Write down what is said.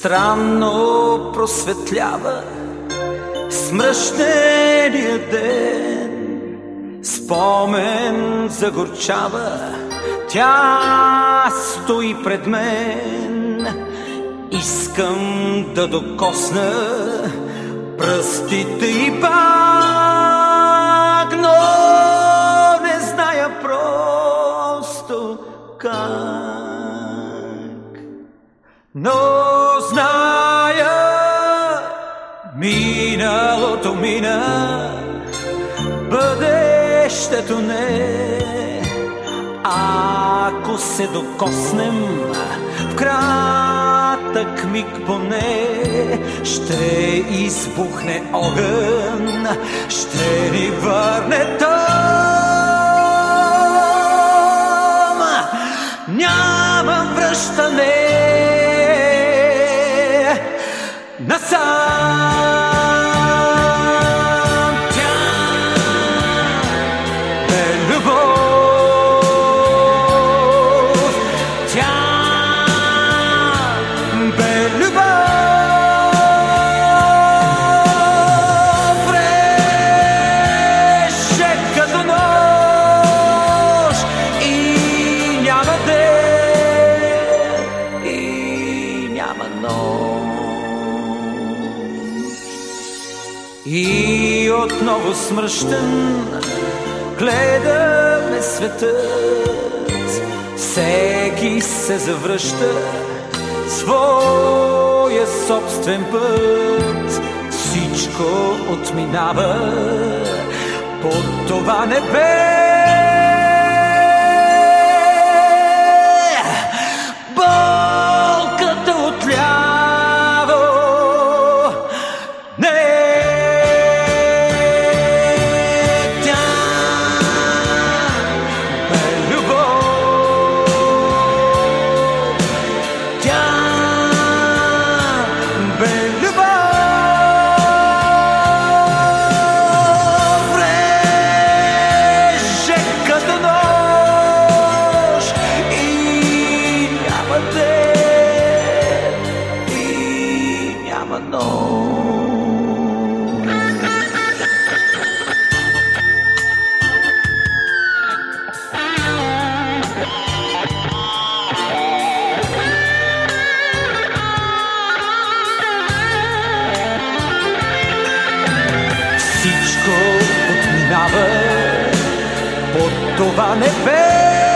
Странно просветлява смръщения ден. Спомен загорчава, тя стои пред мен Искам да докосна пръстите и пак Но не зная просто как Но Миналото мина, бъдещето не. Ако се докоснем в кратък миг поне, ще избухне огън, ще ни върне там. Няма връщане назад. И отново смръщен гледаме светът. Всеки се завръща своя собствен път. Всичко отминава под това небе. любовь Режет каждый нож И я потерял Всичко отминава под това небе.